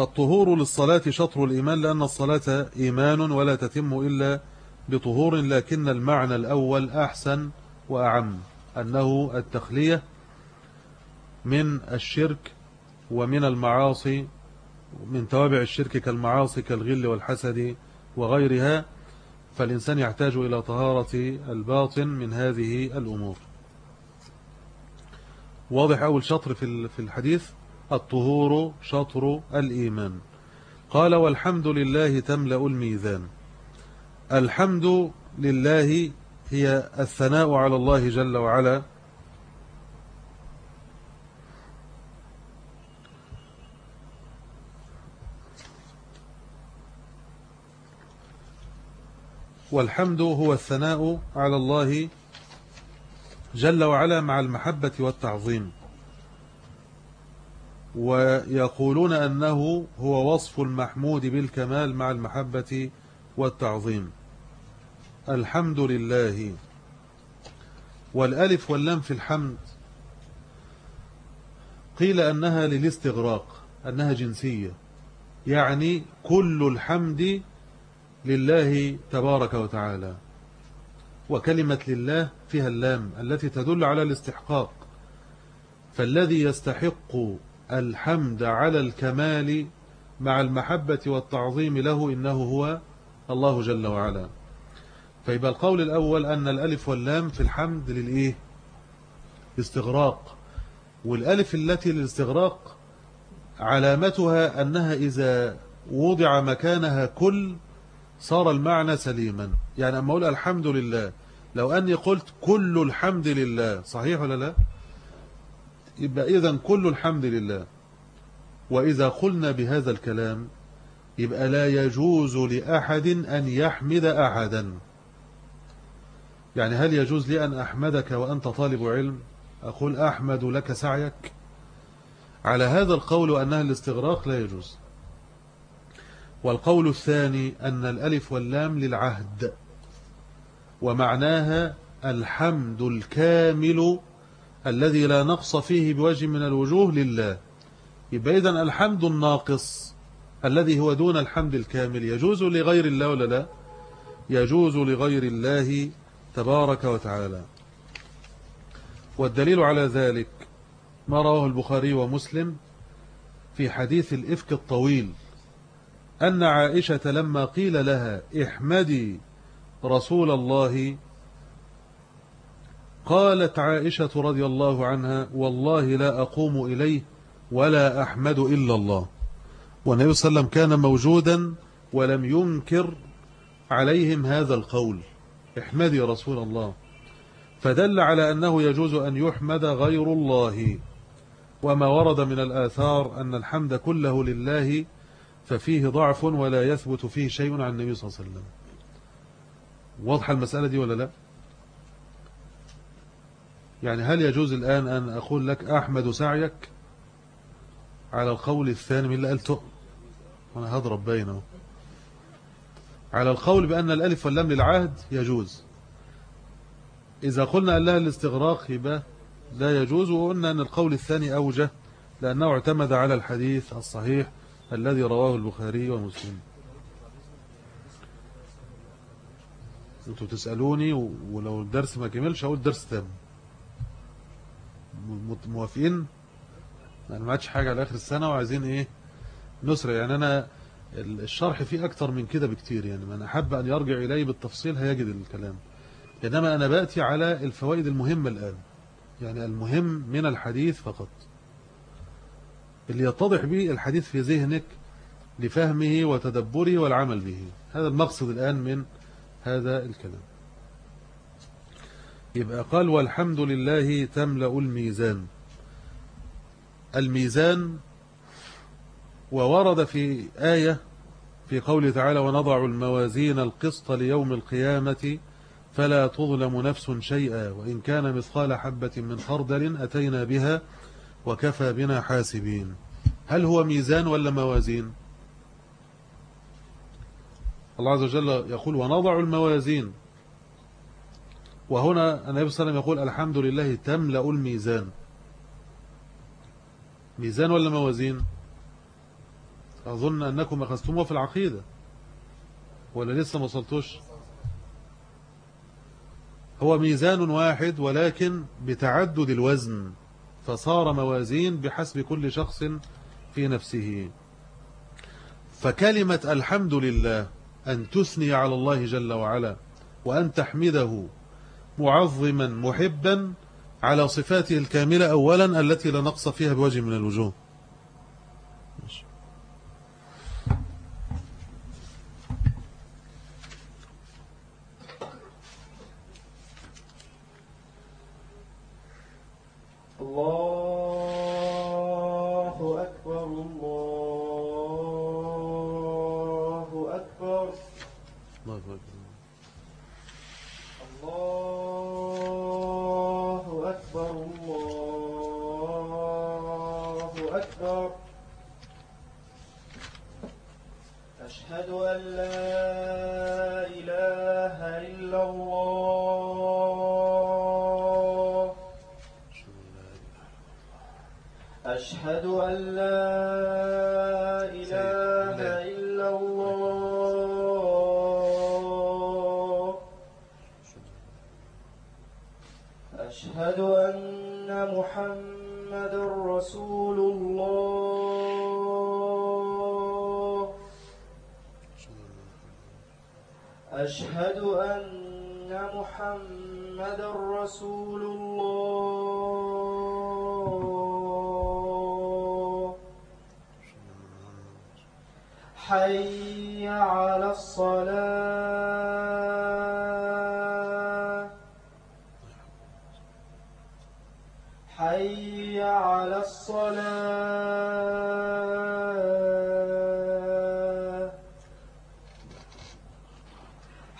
فالطهور للصلاة شطر الإيمان لأن الصلاة إيمان ولا تتم إلا بطهور لكن المعنى الأول أحسن وأعم أنه التخلية من الشرك ومن المعاصي من توابع الشرك كالمعاصي كالغل والحسد وغيرها فالإنسان يحتاج إلى طهارة الباطن من هذه الأمور. واضح أول شطر في الحديث؟ الطهور شطر الإيمان. قال والحمد لله تملأ الميزان. الحمد لله هي الثناء على الله جل وعلا. والحمد هو الثناء على الله جل وعلا مع المحبة والتعظيم. ويقولون أنه هو وصف المحمود بالكمال مع المحبة والتعظيم. الحمد لله. والألف واللام في الحمد قيل أنها للاستغراق أنها جنسية. يعني كل الحمد لله تبارك وتعالى. وكلمة لله فيها اللام التي تدل على الاستحقاق. فالذي يستحق الحمد على الكمال مع المحبة والتعظيم له إنه هو الله جل وعلا. فيبقى القول الأول أن الألف واللام في الحمد للإيه؟ استغراق والألف التي للاستغراق علامتها أنها إذا وضع مكانها كل صار المعنى سليما. يعني أما أقول الحمد لله لو أني قلت كل الحمد لله صحيح ولا لا؟ يبقى إذن كل الحمد لله. وإذا قلنا بهذا الكلام يبقى لا يجوز لأحد أن يحمد أحدا. يعني هل يجوز لي أن أحمدك وأنت طالب علم؟ أقول أحمد لك سعيك. على هذا القول أنها الاستغراق لا يجوز. والقول الثاني أن الألف واللام للعهد. ومعناها الحمد الكامل الذي لا نقص فيه بوجه من الوجوه لله. يبقى إذن الحمد الناقص الذي هو دون الحمد الكامل يجوز لغير الله ولا لا؟ يجوز لغير الله تبارك وتعالى. والدليل على ذلك ما رواه البخاري ومسلم في حديث الإفك الطويل أن عائشة لما قيل لها احمدي رسول الله قالت عائشة رضي الله عنها والله لا أقوم إليه ولا أحمد إلا الله. والنبي صلى الله عليه وسلم كان موجودا ولم ينكر عليهم هذا القول. احمدي رسول الله. فدل على أنه يجوز أن يحمد غير الله. وما ورد من الآثار أن الحمد كله لله ففيه ضعف ولا يثبت فيه شيء عن النبي صلى الله عليه وسلم. واضحة المسألة دي ولا لا؟ يعني هل يجوز الآن أن أقول لك أحمد سعيك على القول الثاني من اللي قلته؟ أنا هضرب بينه. على القول بأن الألف واللام للعهد يجوز. إذا قلنا أن لها الاستغراق يبقى لا يجوز وقلنا أن القول الثاني أوجه لأنه اعتمد على الحديث الصحيح الذي رواه البخاري ومسلم. أنتوا تسألوني ولو الدرس ما كملش هقول درس تام. موافقين؟ يعني ما عادش حاجة على آخر السنة وعايزين إيه؟ نسرع يعني أنا الشرح فيه أكتر من كده بكتير. يعني من أحب أن يرجع اليه بالتفصيل هيجد الكلام. إنما أنا بأتي على الفوائد المهمة الآن. يعني المهم من الحديث فقط. اللي يتضح به الحديث في ذهنك لفهمه وتدبره والعمل به. هذا المقصد الآن من هذا الكلام. يبقى قال والحمد لله تملأ الميزان. الميزان وورد في آية في قوله تعالى ونضع الموازين القسط ليوم القيامة فلا تظلم نفس شيئا وإن كان مثقال حبة من خردل أتينا بها وكفى بنا حاسبين. هل هو ميزان ولا موازين؟ الله عز وجل يقول ونضع الموازين. وهنا النبي صلى الله عليه وسلم يقول الحمد لله تملأ الميزان. ميزان ولا موازين؟ أظن أنكم أخذتموه في العقيدة. ولا لسه ما وصلتوش؟ هو ميزان واحد ولكن بتعدد الوزن فصار موازين بحسب كل شخص في نفسه. فكلمة الحمد لله أن تثني على الله جل وعلا وأن تحمده معظما محبا على صفاته الكاملة أولا التي لا نقص فيها بوجه من الوجوه. الله أشهد أن محمد رسول الله. حي على الصلاة. حي على الصلاة.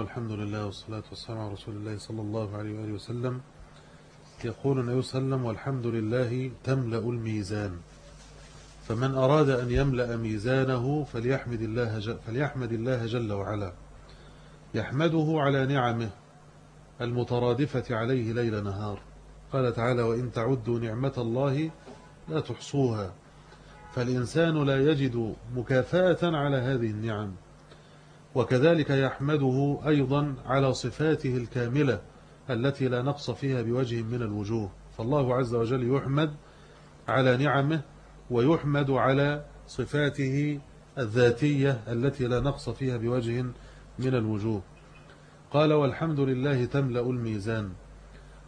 والحمد لله والصلاة والسلام على رسول الله صلى الله عليه وآله وسلم. يقول النبي صلى الله عليه وسلم والحمد لله تملأ الميزان. فمن أراد أن يملأ ميزانه فليحمد الله جل, فليحمد الله جل وعلا. يحمده على نعمه المترادفة عليه ليل نهار. قال تعالى وإن تعدوا نعمة الله لا تحصوها. فالإنسان لا يجد مكافأة على هذه النعم. وكذلك يحمده أيضا على صفاته الكاملة التي لا نقص فيها بوجه من الوجوه. فالله عز وجل يحمد على نعمه ويحمد على صفاته الذاتية التي لا نقص فيها بوجه من الوجوه. قال والحمد لله تملأ الميزان.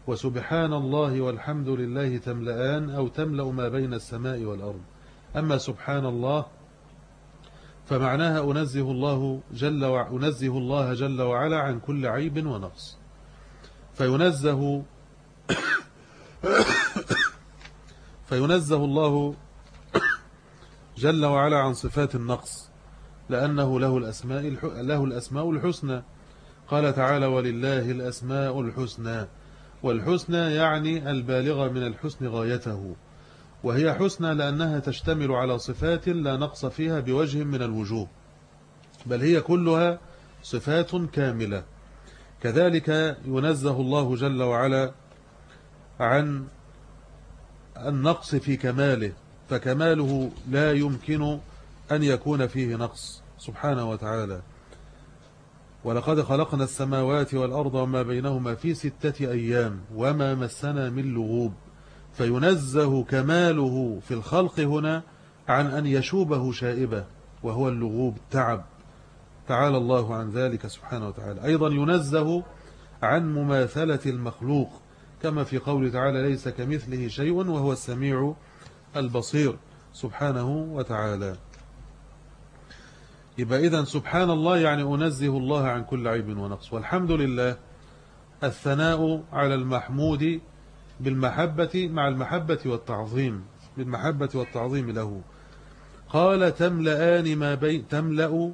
وسبحان الله والحمد لله تملأان أو تملأ ما بين السماء والأرض. أما سبحان الله فمعناها أنزه الله جل وع... أنزه الله جل وعلا عن كل عيب ونقص فينزه فينزه الله جل وعلا عن صفات النقص لأنه له الأسماء. له الأسماء الحسنى قال تعالى ولله الأسماء الحسنى والحسنى يعني البالغة من الحسن غايته وهي حسنى لأنها تشتمل على صفات لا نقص فيها بوجه من الوجوه بل هي كلها صفات كاملة. كذلك ينزه الله جل وعلا عن النقص في كماله فكماله لا يمكن أن يكون فيه نقص سبحانه وتعالى. ولقد خلقنا السماوات والأرض وما بينهما في ستة أيام وما مسنا من لغوب. فينزه كماله في الخلق هنا عن أن يشوبه شائبة وهو اللغوب تعب. تعالى الله عن ذلك سبحانه وتعالى. أيضا ينزه عن مماثلة المخلوق كما في قول تعالى ليس كمثله شيء وهو السميع البصير سبحانه وتعالى. يبقى إذن سبحان الله يعني أنزه الله عن كل عيب ونقص. والحمد لله الثناء على المحمود بالمحبة مع المحبة والتعظيم بالمحبة والتعظيم له. قال تملأان ما بين تملأ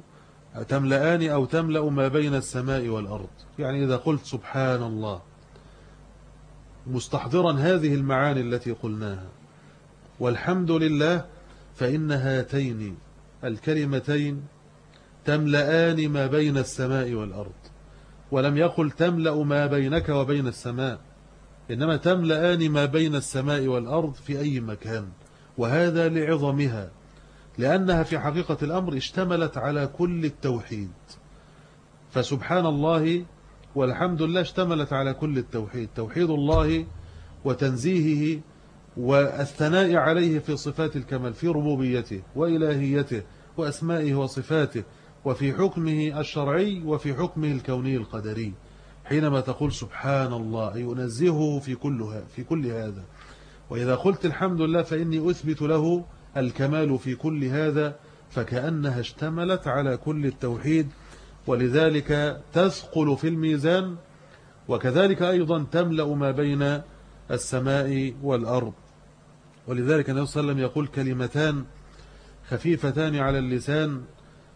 تملأان أو تملأ ما بين السماء والأرض. يعني إذا قلت سبحان الله. مستحضرا هذه المعاني التي قلناها. والحمد لله فإن هاتين الكلمتين تملأان ما بين السماء والأرض. ولم يقل تملأ ما بينك وبين السماء. إنما تملأان ما بين السماء والأرض في أي مكان وهذا لعظمها لأنها في حقيقة الأمر اشتملت على كل التوحيد. فسبحان الله والحمد لله اشتملت على كل التوحيد توحيد الله وتنزيهه والثناء عليه في صفات الكمال في ربوبيته وإلهيته وأسمائه وصفاته وفي حكمه الشرعي وفي حكمه الكوني القدري. حينما تقول سبحان الله أي أنزهه في, كلها في كل هذا. وإذا قلت الحمد لله فإني أثبت له الكمال في كل هذا فكأنها اشتملت على كل التوحيد. ولذلك تثقل في الميزان وكذلك أيضا تملأ ما بين السماء والأرض. ولذلك النبي صلى الله عليه وسلم يقول كلمتان خفيفتان على اللسان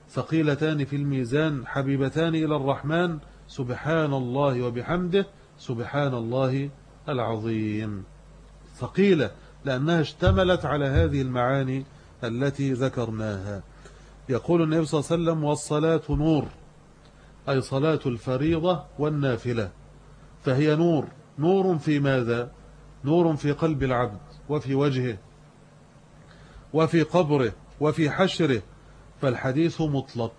ثقيلتان في الميزان حبيبتان إلى الرحمن سبحان الله وبحمده سبحان الله العظيم. ثقيلة لأنها اشتملت على هذه المعاني التي ذكرناها. يقول النبي صلى الله عليه وسلم والصلاة نور أي صلاة الفريضة والنافلة. فهي نور نور في ماذا؟ نور في قلب العبد وفي وجهه وفي قبره وفي حشره فالحديث مطلق.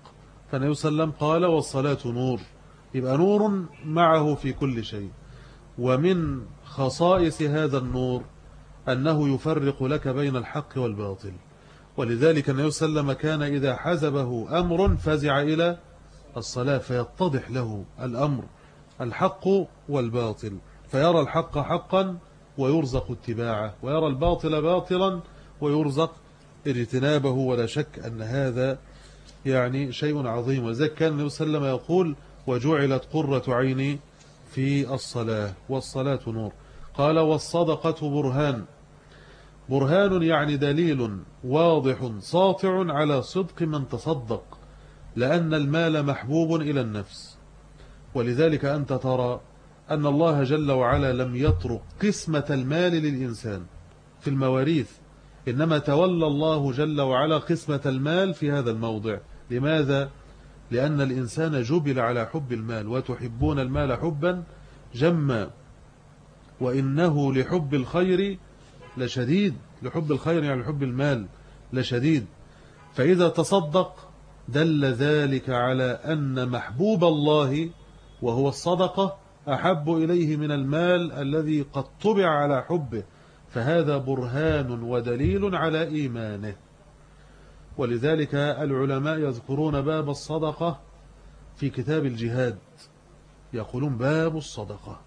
فالنبي صلى الله عليه وسلم قال والصلاة نور. يبقى نور معه في كل شيء. ومن خصائص هذا النور أنه يفرق لك بين الحق والباطل. ولذلك النبي صلى الله عليه وسلم كان إذا حزبه أمر فزع إلى الصلاة فيتضح له الأمر الحق والباطل. فيرى الحق حقا ويرزق اتباعه ويرى الباطل باطلا ويرزق اجتنابه. ولا شك أن هذا يعني شيء عظيم. وذلك كان النبي صلى الله عليه وسلم يقول وجعلت قرة عيني في الصلاة والصلاة نور. قال والصدقة برهان. برهان يعني دليل واضح ساطع على صدق من تصدق لأن المال محبوب إلى النفس. ولذلك أنت ترى أن الله جل وعلا لم يترك قسمة المال للإنسان في المواريث إنما تولى الله جل وعلا قسمة المال في هذا الموضع. لماذا؟ لأن الإنسان جبل على حب المال وتحبون المال حبا جما وإنه لحب الخير لشديد لحب الخير يعني لحب المال لشديد. فإذا تصدق دل ذلك على أن محبوب الله وهو الصدقة أحب إليه من المال الذي قد طبع على حبه فهذا برهان ودليل على إيمانه. ولذلك العلماء يذكرون باب الصدقة في كتاب الجهاد. يقولون باب الصدقة.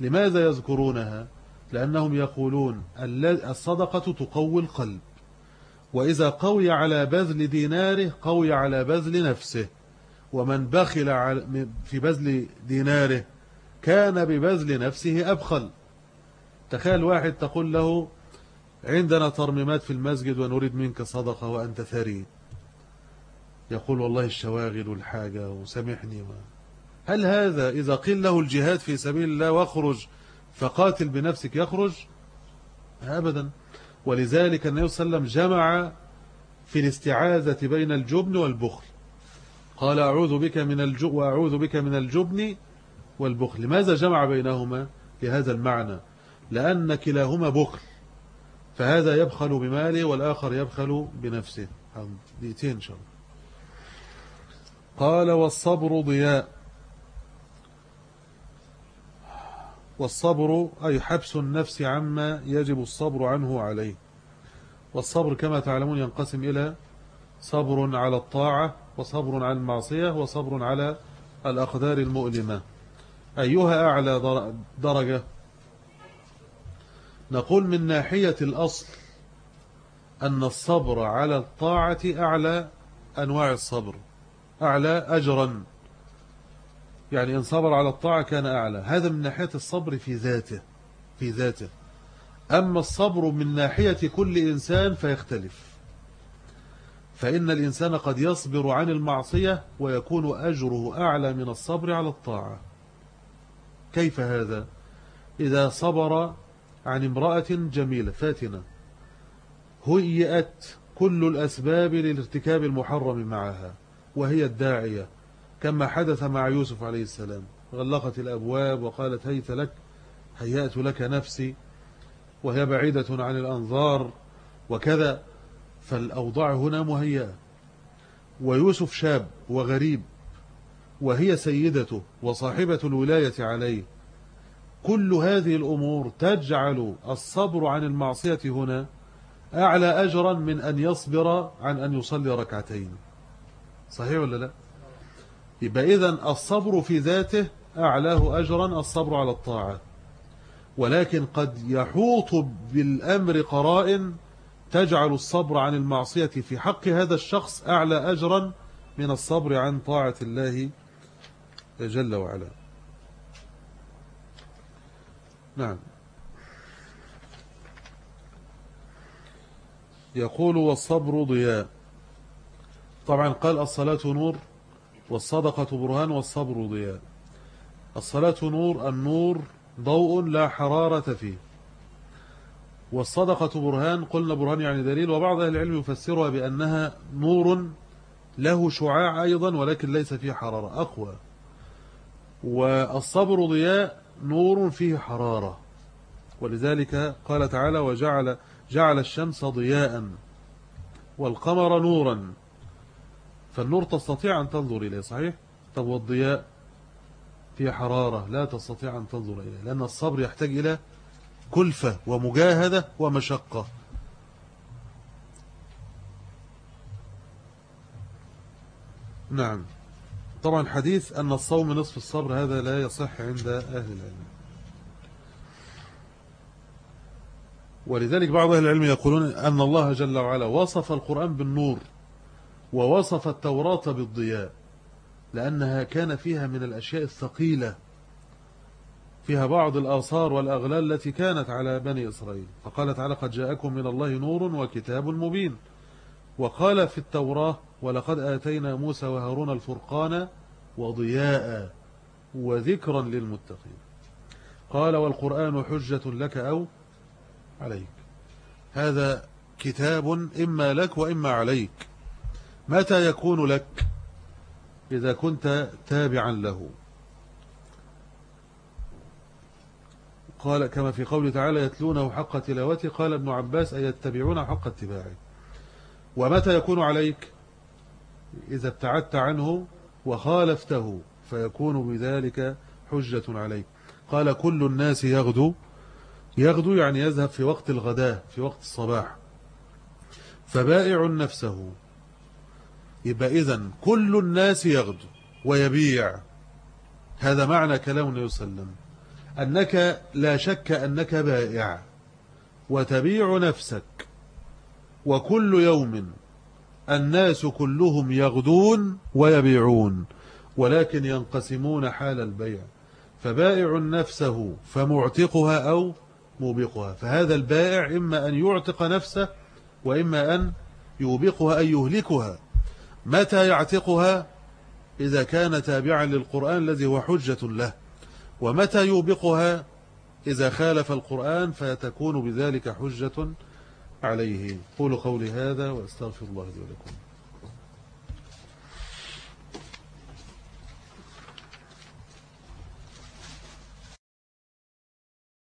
لماذا يذكرونها؟ لأنهم يقولون الصدقة تقوي القلب. وإذا قوي على بذل ديناره قوي على بذل نفسه. ومن بخل في بذل ديناره كان ببذل نفسه أبخل. تخيل واحد تقول له عندنا ترميمات في المسجد ونريد منك صدقة وأنت ثري. يقول والله الشواغل والحاجة وسامحني ما. هل هذا إذا قيل له الجهاد في سبيل الله واخرج فقاتل بنفسك يخرج؟ أبدا. ولذلك النبي صلى الله عليه وسلم جمع في الاستعاذة بين الجبن والبخل. قال أعوذ بك من الجبن وأعوذ بك من الجبن والبخل. لماذا جمع بينهما لهذا المعنى؟ لأن كلاهما بخل. فهذا يبخل بماله والآخر يبخل بنفسه. دقيقتين إن شاء الله. قال والصبر ضياء. والصبر أي حبس النفس عما يجب الصبر عنه عليه. والصبر كما تعلمون ينقسم إلى صبر على الطاعة وصبر على المعصية وصبر على الأقدار المؤلمة. أيها أعلى درجة؟ نقول من ناحية الأصل أن الصبر على الطاعة أعلى أنواع الصبر أعلى أجرا. يعني إن صبر على الطاعة كان أعلى. هذا من ناحية الصبر في ذاته في ذاته. أما الصبر من ناحية كل إنسان فيختلف. فإن الإنسان قد يصبر عن المعصية ويكون أجره أعلى من الصبر على الطاعة. كيف هذا؟ إذا صبر عن امرأة جميلة فاتنة. هيئت كل الأسباب للارتكاب المحرم معها وهي الداعية كما حدث مع يوسف عليه السلام. غلقت الأبواب وقالت هيت لك هيأت لك نفسي وهي بعيدة عن الأنظار وكذا فالأوضاع هنا مهيئة. ويوسف شاب وغريب وهي سيدته وصاحبة الولاية عليه. كل هذه الأمور تجعل الصبر عن المعصية هنا أعلى أجرا من أن يصبر عن أن يصلي ركعتين. صحيح ولا لا؟ يبقى إذن الصبر في ذاته أعلاه أجرا الصبر على الطاعة. ولكن قد يحوط بالأمر قرائن تجعل الصبر عن المعصية في حق هذا الشخص أعلى أجرا من الصبر عن طاعة الله جل وعلا. نعم. يقول والصبر ضياء. طبعا قال الصلاة نور والصدقة برهان والصبر ضياء. الصلاة نور النور ضوء لا حرارة فيه. والصدقة برهان قلنا برهان يعني دليل وبعض أهل العلم يفسرها بأنها نور له شعاع أيضا ولكن ليس فيه حرارة أقوى. والصبر ضياء نور فيه حرارة. ولذلك قال تعالى وجعل جعل الشمس ضياء والقمر نورا. فالنور تستطيع أن تنظر إليه صحيح؟ طب والضياء؟ في حرارة لا تستطيع أن تنظر إليه لأن الصبر يحتاج إلى كلفة ومجاهدة ومشقة. نعم. طبعا حديث أن الصوم نصف الصبر هذا لا يصح عند أهل العلم. ولذلك بعض أهل العلم يقولون أن الله جل وعلا وصف القرآن بالنور ووصف التوراة بالضياء لأنها كان فيها من الأشياء الثقيلة فيها بعض الآثار والأغلال التي كانت على بني إسرائيل. فقال تعالى قد جاءكم من الله نور وكتاب مبين. وقال في التوراة ولقد آتينا موسى وهارون الفرقان وضياء وذكرا للمتقين قال والقرآن حجة لك أو عليك هذا كتاب إما لك وإما عليك. متى يكون لك؟ إذا كنت تابعا له. قال كما في قوله تعالى يتلونه حق تلاوته قال ابن عباس أي يتبعون حق اتباعه؟ ومتى يكون عليك؟ إذا ابتعدت عنه وخالفته فيكون بذلك حجة عليك. قال كل الناس يغدو. يغدو يعني يذهب في وقت الغداء في وقت الصباح. فبائع نفسه. يبقى إذن كل الناس يغدو ويبيع. هذا معنى كلام النبي صلى الله عليه وسلم. أنك لا شك أنك بائع. وتبيع نفسك. وكل يوم الناس كلهم يغدون ويبيعون ولكن ينقسمون حال البيع فبائع نفسه فمعتقها أو موبقها فهذا البائع إما أن يعتق نفسه وإما أن يوبقها أي يهلكها. متى يعتقها؟ إذا كان تابعا للقرآن الذي هو حجة له. ومتى يوبقها؟ إذا خالف القرآن فتكون بذلك حجة عليه. قولوا قولي هذا وأستغفر الله لي ولكم.